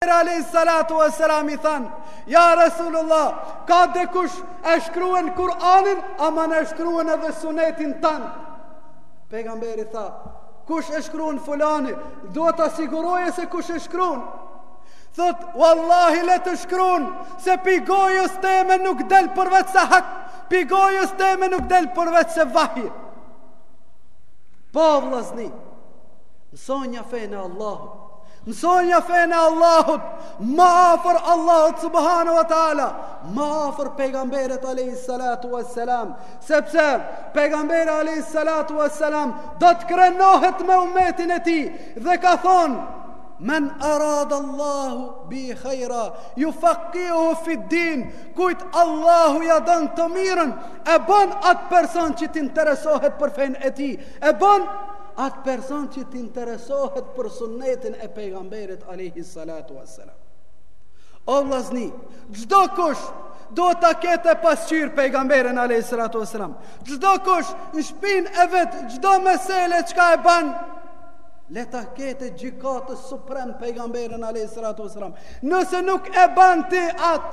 Pejgamberi alayhi salatu wa salam i than, ja Resulullah, ka dikush e shkrun Kur'anin, ama e shkruen edhe sunetin tanë. Pejgamberi tha, kush e shkruen fulani, duhet ta siguroje se kush e shkrun. Thot, wallahi le të shkrun se pi gojës teme nuk del përveç se hak, pi gojës teme nuk del përveç se vahj. Po vllazni, mësonja fenë e Allahu. Mësonja fenë e Allahut, ma afër Allahut subhanahu wa taala, ma afër pejgamberit alayhi salatu wassalam, sepse pejgamberi alayhi salatu wassalam do të krenohet me umetin e tij dhe ka thonë Men arad Allahu bi khaira jufakkihhu fid din kujt Allahu ja don të mirën e bon atë person që të interesohet për fenë e tij e bon Atë person që të interesohet për sunnetin e pejgamberit Alehi Salatu Veselam. O vlazni, çdokush duhet ta ketë pasqyrë pejgamberin Alehi Salatu Veselam. Çdokush në shpinë e vet, çdo mesele çka e ban, le ta ketë gjykatës suprem pejgamberin Alehi Salatu Veselam. Nëse nuk e ban ti atë,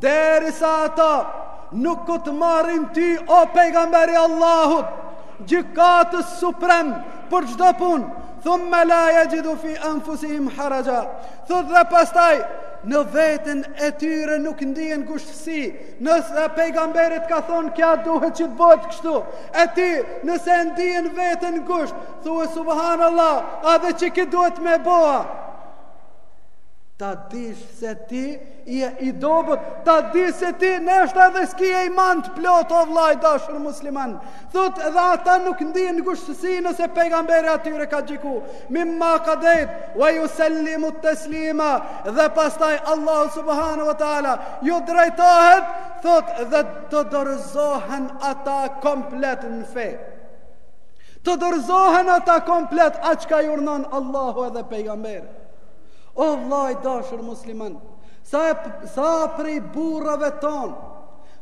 derisa ata nuk të marrin ty o pejgamber i Allahut, gjykatës suprem për çdo punë, thumme la jexhidu fi anfusihim haraxha, thotë dhe pastaj në veten e tyre nuk ndijnë ngushtësi, nëse pejgamberi t'ka thonë kjo duhet që të bohet kështu, e ti nëse e ndien veten ngusht, thu subhanallah, a edhe qe këtë duhet me bo a, ta dish se ti Je i dobët, ta dish se ti ende s'ki iman të plot o vlla i dashur musliman. Thot edhe ata nuk ndin ngushtësi nëse pejgamberi atyre u ka gjyku. Mimma kadejt, wa jusellimu teslima, dhe pastaj Allahu subhanehu wa ta'ala ju drejtohet, thot dhe të dorëzohen ata komplet në fe. Të dorëzohen ata komplet, asaj çka i urdhnon Allahu edhe pejgamberi. O vlla i dashur musliman, sa e sa prej burrave tonë,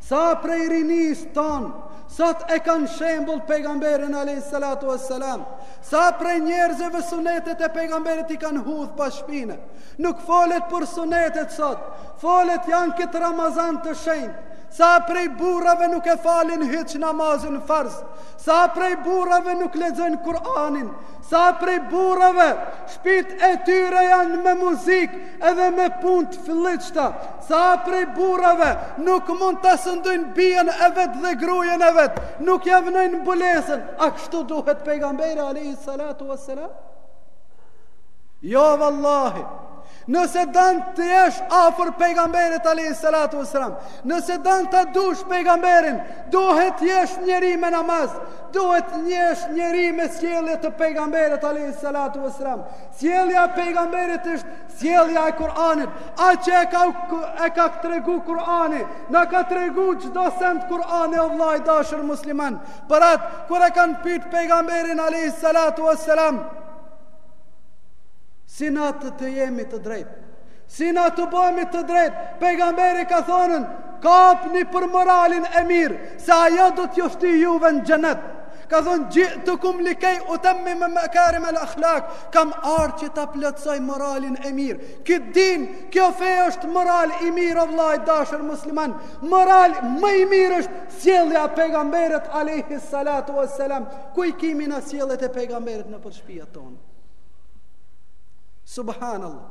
sa prej rinisë tonë, sot e kanë shembull pejgamberin alayhis salatu wassalam, sa prej njerëzve sunetet e pejgamberit i kanë hudh pas shpine. Nuk folet për sunetet sot, folet ja në këtë Ramazan të shenjtë. Sa prej burrave nuk e falin hiç namazin farz, sa prej burrave nuk lexojnë Kur'anin, Sa prej burrave, shpijt e tyre janë me muzikë edhe me punë të flliqta. Sa prej burrave, nuk mund ta sundojnë bijën e vet dhe grujen e vet, nuk ja vnojnë mbulesën. A kështu duhet pejgamberi alaihi salatu wassalam? Jo vallahi. Nëse dan të jesh afër pejgamberit alayhi salatu wasalam, nëse dan ta dush pejgamberin, duhet të jesh njeri me namaz, Duhet të jesh njeri me sjellje të pejgamberit alayhis salatu vesselam. Sjellja e pejgamberit është sjellja e Kur'anit. A që e ka tregu Kur'ani, na ka tregu çdo send Kur'ani o vlla i dashur musliman. Për atë kur e kanë pyet pejgamberin alayhis salatu vesselam, si na të të jemi të drejtë. Si na të bomi të drejtë, pejgamberi ka thonën, kapni për moralin e mirë, se ajo do t'ju shti juve në xhenet. Ka thonë ji'tukum likay utammima makarim al-akhlaq, kam ardhur që ta plotësoj moralin e mirë. Ky din, kjo fe është moral i mirë o vlla i dashur musliman. Moral më i mirë është sjellja e pejgamberit alayhi salatu wassalam. Ku i kimi na sjelljet e pejgamberit nëpër shpija tona? Subhanallah.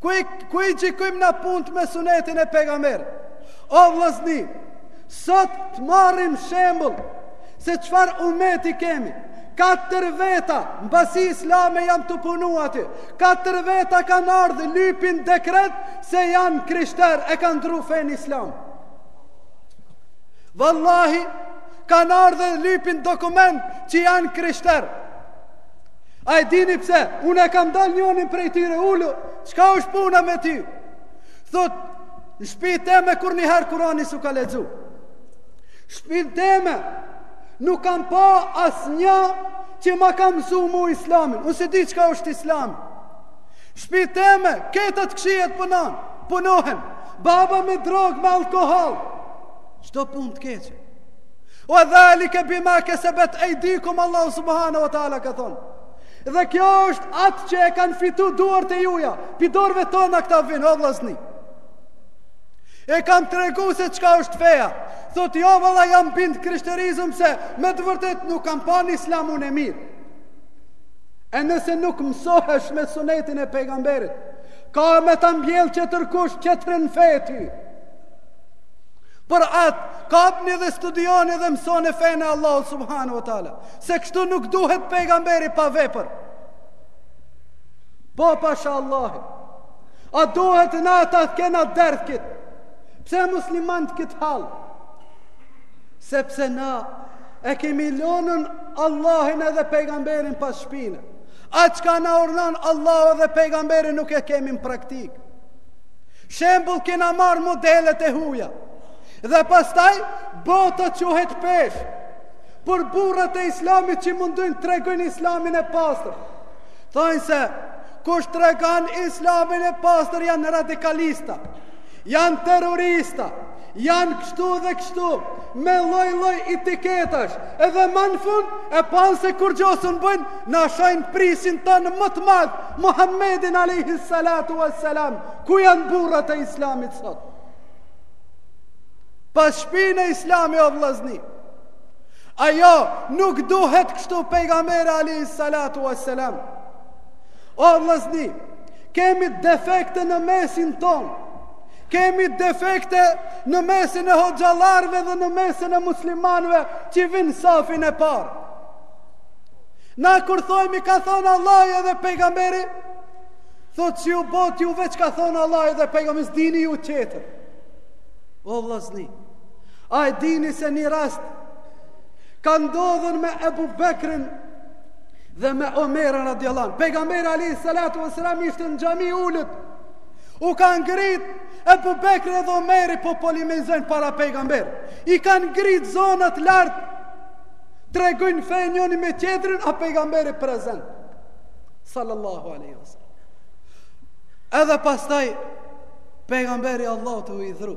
Ku i ku i gjykojmë na punët me sunetin e pejgamberit? O vllazni, Sot të marrim shembull se çfarë umeti kemi. Katër veta n'bashkësi islame jam tu punu aty. Katër veta kanë ardhë lypin dekret se janë krishter e kanë ndrru fenë islam. Vallahi kanë ardhë lypin dokument që janë krishter. A e dini pse? Unë e kam ndal njonin prej tyre ulu. Çka është puna me ty? Thot, Në shpi teme kurrnjëherë Kur'ani s'u ka lexu. Shpi teme nuk kam pa asnja që ma ka msu mu islamin. Unë s'e di çka është islami. Shpi teme, këto t'kshijet punan, punohen. Baba me drogë, me alkohol. Çdo punë të keqë. Wa dhalike bima kesebet ejdikum Allahu subhanu wa ta'ala ka thonë. Dhe kjo është atë që e kanë fitu duart e juja. Pi dorve tona këta vinë, o vllazni. E kam tregu se çka është feja. Thot, jo valla jam bind krishterizëm se me të vërtet nuk kam panë islamin e mirë. E nëse nuk mësohesh me sunetin e pejgamberit, ka me ta mbjell qetërkush qetrën fe ty. Për atë, kapni edhe studioni edhe mësone fejën e Allahu subhanu wa ta'ala, se kështu nuk duhet pejgamberi pa vepër. Po pasha Allahi. A duhet na ta kena dert kit? Pse muslimanët këtë hal? Sepse na e kemi lonën Allahin edhe pejgamberin pas shpine. A çka na urnon Allahu edhe pejgamberi nuk e kemi në praktikë. Shembul kena marrë modelet e huja. Dhe pastaj, bota çuhet peshë. Por burrat e islamit që munden tregojnë islamin e pastër. Thojnë se kush tregon islamin e pastër janë radikalista, janë terrorista, janë kështu dhe kështu, me lloj lloj etiketash, edhe ma në fund, e panë se kurrgjo s'un bëjnë, na e shajnë prijësin tonë më të madh, Muhammedin alejhi salatu ve selam, ku janë burrat e islamit sot? Pas shpine islami o vllazni, A jo, nuk duhet kështu pejgamberi alayhi salatu wassalam. O vllazni, kemi defekte në mesin tonë. Kemi defekte në mesin e hoxhallarëve dhe në mesin e muslimanëve që vijnë n'safin e parë. Na kur thojmë ka thon Allahu edhe pejgamberi, thot si u bot ju veç ka thon Allahu edhe pejgamberi, s'dini ju tjetër. O vllazni, A e dini se një rast ka ndodhun me Ebu Bekrin dhe me Omerin radijallahu anhu. Pejgamberi alejhi salatu ve selam ishte në xhami ulët. U ka ngrit Ebu Bekri dhe Omeri po polemizojnë para pejgamberit. I kanë ngrit zonat lart. Tregojnë fenë njoni me tjetrin, a pejgamberi prezent. Sallallahu aleyhi ve selem. Edhe pastaj, pejgamberi Allahu u hidhru.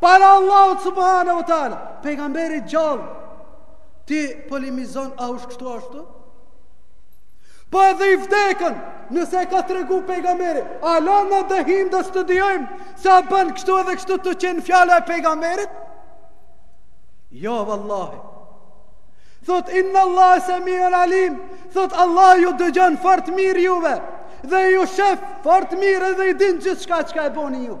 Para Allahut subhanehu ve teala Pejgamberi gjallë Ti polemizon a është kështu ashtu Po edhe i vdekën Nëse e ka tregu pejgamberi hala na duhet ta studiojmë Se a bën kështu edhe kështu tu qenë fjala e pejgamberit Jo vallahi Thot inna Allah semiun alim Thot Allah ju dëgjon fort mirë juve Dhe ju shef fort mirë edhe i din gjithçka çka e boni ju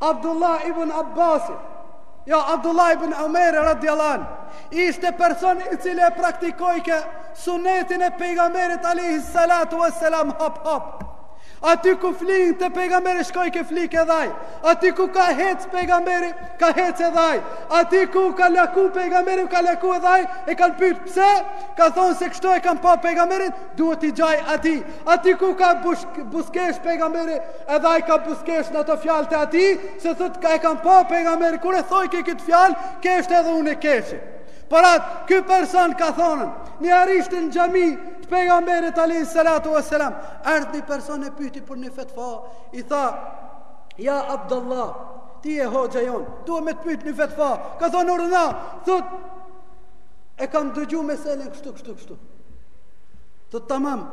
Abdullah ibn Abbasi, jo Abdullah ibn Omer radiallahu anhu, ishte person i cili e praktikojke sunetin e pejgamberit alayhi salatu wassalam hap hap. Aty ku flinte pejgamberi shkojke flike edhe ai Aty ku ka hec pejgamberi ka hec edhe ai Aty ku ka laku pejgamberi ka laku edhe ai E kanë pyt pse ka thonë se kështu e kam pa pejgamberin Duhet t'i ngjaj atij Aty ku ka buz, buzëqesh pejgamberi Edhe ai ka buzëqesh në ato fjalët e atij, se thot kur e kam pa pejgamberin kur e thojke këtë fjalë, keshte edhe unë e keshi. Por atë, ky person ka thonën, njëherë ishte në xhami të pejgamberit alejhi salatu ve selam, erdh një person e pyti për një fetfa, i tha, ja Abdullah, ti je hoxha jonë, du me të pytë një fetfa, ka thonë urdhno, thot, e kam dëgju meselen kështu, kështu, kështu. Thot, tamam,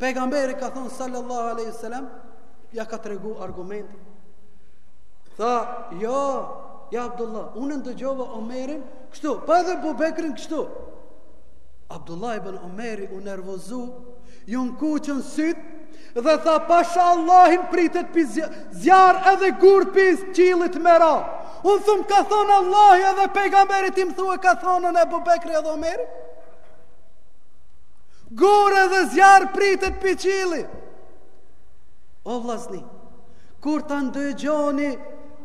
Pejgamberi ka thonë sallallahu alaihi wasallam ja ka tregu argument. Tha, jo, ja Abdullah, unë ndëgjova Omerin kështu, po edhe Abu Bekrin kështu. Abdullah ibn Omeri u nervozu, ju nkuqën sytë dhe tha pasha Allahin pritet pi zjarr edhe gur pi qiellit me ra. Unë thumë ka thonë Allahi edhe pejgamberi ti m'thua ka thonën Abu Bekri edhe Omeri. Gurë dhe zjarr pritet pi qielli. O vllazni, kur ta ndëgjoni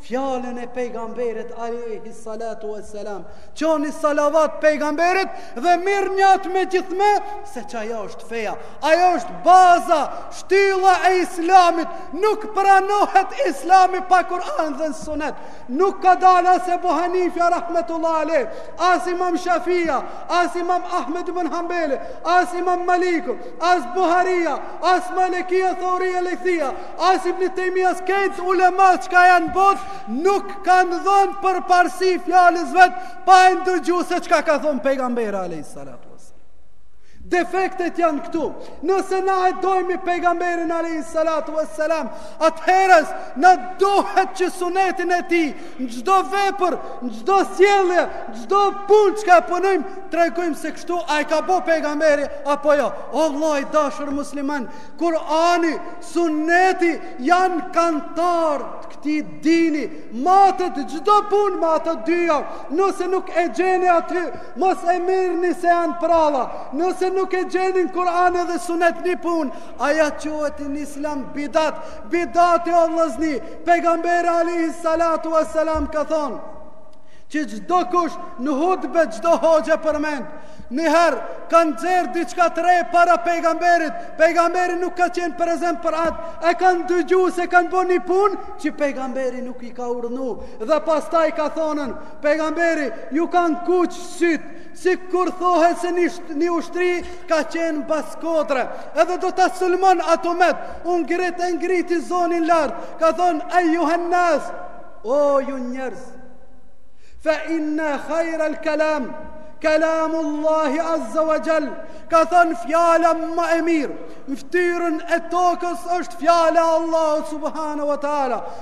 fjalën e pejgamberit alejhi salatu ve selam, çoni salavat pejgamberit dhe mirrni atë me gjithme, se ajo është feja, ajo është baza, shtylla e islamit, nuk pranohet islami pa Kur'an dhe në sunet, Nuk ka dalë as Ebu Hanifja rahmetullahi alejh, as Imam Shafia, as Imam Ahmed ibn Hanbeli, as Imam Maliku, as Buharia, as Malikia, Thauria, Lejthia, as Ibn Taymija, as krejt ulema çka janë n'botë, nuk kanë dhënë përparësi fjalës vet pa e ndëgju se çka ka thonë pejgamberi alejhi salatu wasallam. Defektet janë këtu. Nëse na e dojmi pejgamberin alayhi salatu wassalam, atëherës na duhet që sunetin e tij, në çdo vepër, në çdo sjellje, në çdo punë çka e punojmë, tregojmë se kështu a e ka bë pejgamberi apo jo. O vëlla i dashur musliman, Kur'ani, suneti janë kantart e këtij dini. Matet çdo punë me ato dyja, nëse nuk e gjeni aty, Mos e mirni se janë pralla. Nëse nuk e gjeni në Kur'an edhe sunet një punë, aja quhet në islam bidat. Bidati o vllazni, pejgamberi alejhi salatu ve selam ka thonë, që çdokush në hutbe çdo hoxhë e përmend. Njëherë kanë nxjerrë diçka të re para pejgamberit, pejgamberi nuk ka qenë prezent për atë, e kanë dëgju se kanë bo një punë që pejgamberi nuk i ka urdhnu. Dhe pastaj ka thonën, Pejgamberit ju kanë kuq sytë, sikur thohet se një, një ushtri ka qenë mbas kodre, edhe do ta sulmon ato med, u ngrit e ngriti zonin lartë, ka thonë, ejjuhen-nas, o ju njerëz, fe inna khajral kalam, kalamu Allahi azza wa gjall, ka thonë fjala ma e mirë, në ftyrën e tokës është fjala e Allahut subhanehu wa ta'ala,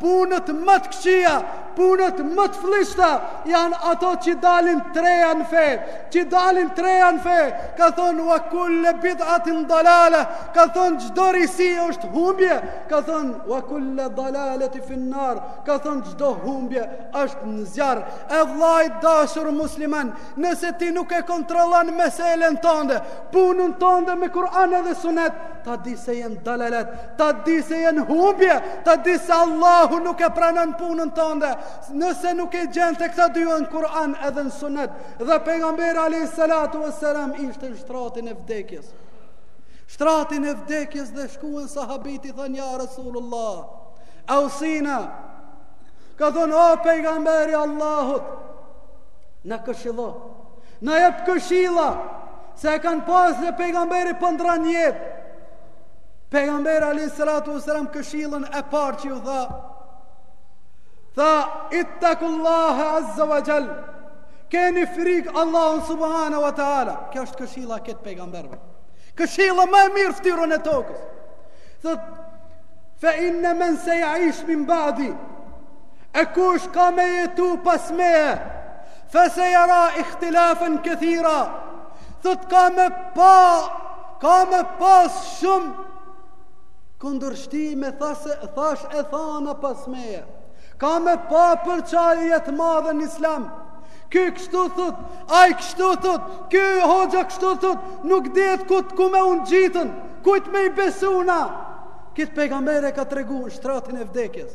Punët ma të këqija, punët ma të flliqta janë ato që dalin të reja në fe, që dalin të reja në fe, ka thonë wa kulle bidatin dalale, ka thonë çdo risi është humbje, ka thonë wa kulle dalaletin fin-nar, ka thonë çdo humbje është në zjarr, e vlla i dashur musliman, nëse ti nuk e kontrollon meselen tonde, punën tonde me Kur'an edhe sunet, Ta di se je në dalalet, ta di se je në humbje, ta di se Allahu nuk e pranon punën tonde, nëse nuk e gjen te këta dy, në Kur'an edhe në sunet, dhe pejgamberi alejhi salatu ve selam ishte në shtratin e vdekjes. Shtratin e vdekjes dhe shkuen sahabët i thanë ja Rasulullah, ausina, ka thonë o pejgamber i Allahut, na këshillo, na jep këshilla, Se e kanë pa se pejgamberi po ndrron jetë. Pejgamberi alejhi salatu ve selam këshillën e parë që ju tha. Tha ittakullaha azza wa jall. Keni frik Allahun subhanahu wa taala. Kjo është këshilla e krejt pejgamberëve. Këshilla ma e mirë n'ftyrën e tokës. Tha fa inna man ya'ish min ba'di. E kush ka me jetu pas meje? Fesejara ihtilafen këthira, thot ka me pa, ka me pas shumë, kundërshtime thashe, thash e thana pas meje, ka me pa përçarje të madhe në islam, ky kështu thot, aj kështu thot, ky hoxha kështu thot, nuk dihet kujt ku me u ngjitën, kujt me i besuna, kit pejgamberi e ka tregu në shtratin e vdekjes,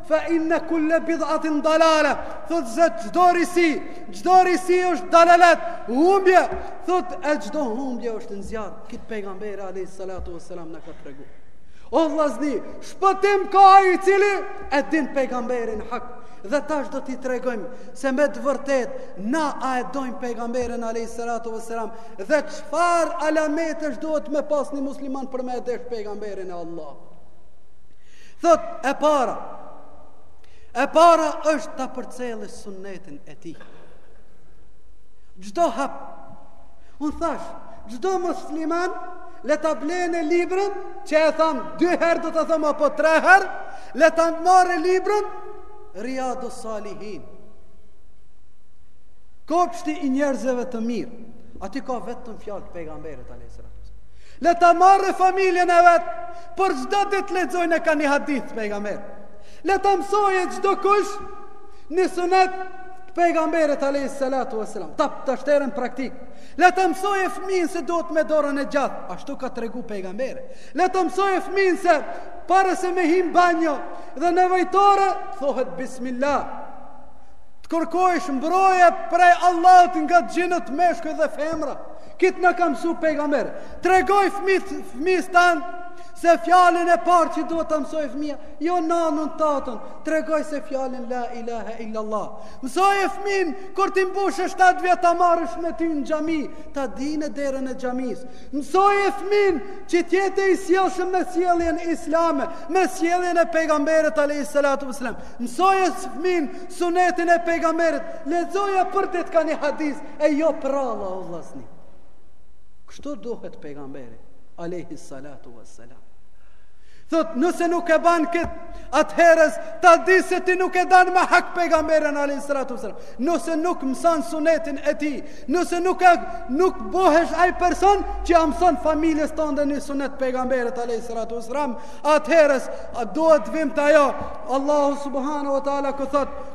Fe inne kulle bidatin dalale, thot se çdo risi, çdo risi është dalalet, humbje, thot e çdo humbje është në zjarr, kitë pejgamberi alejhi salatu ve selam na ka tregu. O vllazni, shpëtim ka ai i cili e don pejgamberin hak, dhe tash do t'i tregojmë se me të vërtet na a e dojmë pejgamberin alejhi salatu ve selam, dhe çfarë alametesh duhet me pas një musliman për me e desh pejgamberin e Allah. Thotë, e para, e para është ta përcjellësh sunnetin e tij. Çdo hap, unë thash, çdo musliman, le ta blejë librën, që e thamë dy herë, do ta thamë apo tre herë, le ta marrë librën, Riadu Salihin. Kopshti i njerëzve të mirë, aty ka vetëm fjalë të pejgamberit, a.s. Le ta marre familjen e vet, për çdo ditë t'lexojnë ka një hadith të pejgamberit. Le ta mësojë çdokush një sunet të pejgamberit alayhis salatu wassalam. Ta ta shtjerë n'praktikë. Le ta mësojë fëmijën se duhet me dorën e djathtë, ashtu ka tregu pejgamberi. Le ta mësojë fëmijën se para se me hi n'banjo dhe nevojtore thohet bismillah. Të kërkojsh mbrojtje prej Allahut nga xhinët meshkuj dhe femra. Këtë na ka mësu pejgamberi. Tregoj fëmij fëmijës tand se fjalën e parë që duhet ta mësojë fëmija, jo nanën tatën. Tregoj se fjalën la ilaha illa allah. Mësoje fëmijën kur t'i mbushë 7 vjet ta marrësh me ty në xhami, ta dijë derën e xhamisë. Mësoje fëmijën që të jetë i sjellshëm me sjelljen islame, me sjelljen e pejgamberit alaihi salatu wasalam. Mësoje fëmijën sunetin e pejgamberit. Lexoja për ditë ka një hadith e jo pralla o vllazni. Kështu duhet pejgamberi alayhi salatu wassalam. Thotë nëse nuk e ban këtë atëherës ta di se ti nuk e don me hak pejgamberin alayhi salatu wassalam. Nëse nuk mëson sunetin e tij, nëse nuk e, nuk bëhesh ai person që ia mëson familjes tënde një sunet t'pejgamberit alayhi salatu wassalam, atëherës do të vijmë te ajo Allahu subhanahu wa taala ku thotë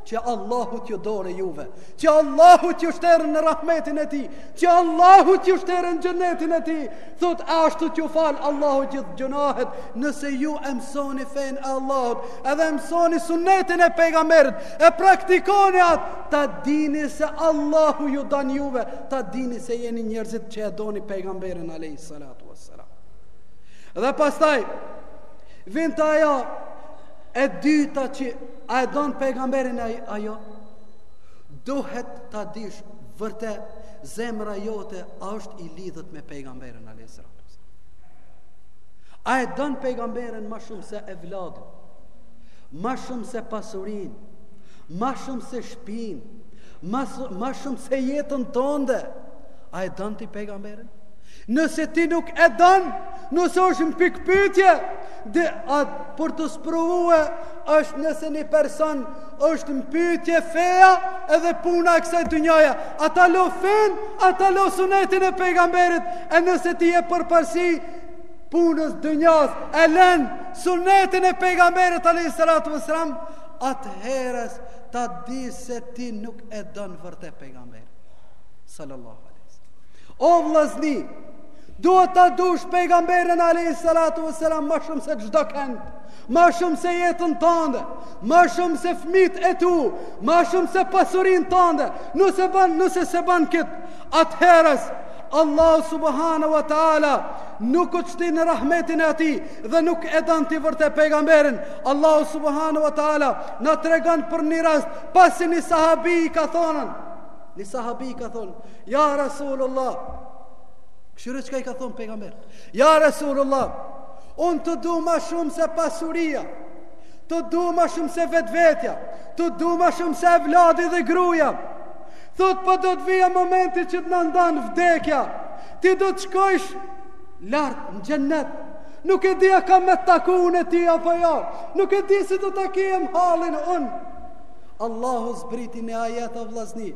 Që Allahu t'ju dojë juve, që Allahu t'ju shtjerë në rahmetin e tij, që Allahu t'ju shtjerë në xhenetin e tij, thotë ashtu t'ju falë Allahu gjithë gjynahet, nëse ju e mësoni fenë e Allahut, edhe e mësoni sunetin e pejgamberit, e praktikoni atë, ta dini se Allahu ju don juve, ta dini se jeni njerëzit që e doni pejgamberin, a.s. Dhe pastaj, vjen te ajo, E dyta që a e don pejgamberin ajo? Duhet ta dish vërtet zemra jote a është i lidhur me pejgamberin alayhis A e don pejgamberin më shumë se evladin? Më shumë se pasurinë, më shumë se shpinë, më shumë se jetën tënde. A e don ti pejgamberin? Nëse ti nuk e don, nëse është në pikëpyetje, Dhe atë për të sprovue është nëse një person është në pytje feja edhe puna e kësaj dynjaja. Ata lo fenë, ata lo sunetin e pejgamberit, e nëse ti i jep përparsi punës dynjas, e len sunetin e pejgamberit alayhis salatu wassalam, atëherës ta di se ti nuk e don vërtet pejgamberin. Sallallahu alaihi sallam. O vllazni, Duhet ta dush pejgamberin alayhis salatu wassalam ma shumë se çdo kënd, ma shumë se jetën tande, ma shumë se fmijt e tu, ma shumë se pasurinë tande. Nëse ban, nëse s'e ban kët, atëherës Allah subhanahu wa taala nuk t'shti në rahmetin e atij dhe nuk e don ti vërtet pejgamberin. Allah subhanahu wa taala na tregon për një rast pasi një sahabi ka thonë, një sahabi ka thonë, ja Rasulullah, Kshyre çka i ka thonë pejgamber. Ja, Resulullah, unë të du ma shumë se pasuria, të du ma shumë se vetvetja, të du ma shumë se evladi dhe gruja. Thot, por po do të vijë momenti që të na ndan vdekja, ti do të shkojsh lart në xhennet, nuk e di a kam me taku unë e ti apo jo, nuk e di se do ta kem hallin unë. Allahu zbriti një ajet o vllazni,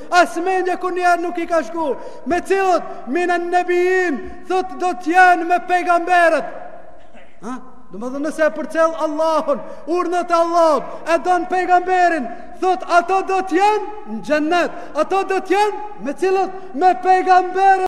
As mendja kurrnjerit nuk i ka shku Me cilët minen nebijin Thot do t'jenë me pejgamberët Ha? Domethënë nëse e përcjell Allahun Urdhnat Allahut E don pejgamberin Thot ata do t'jenë në xhennet Ata do t'jenë me cilët Me pejgamberët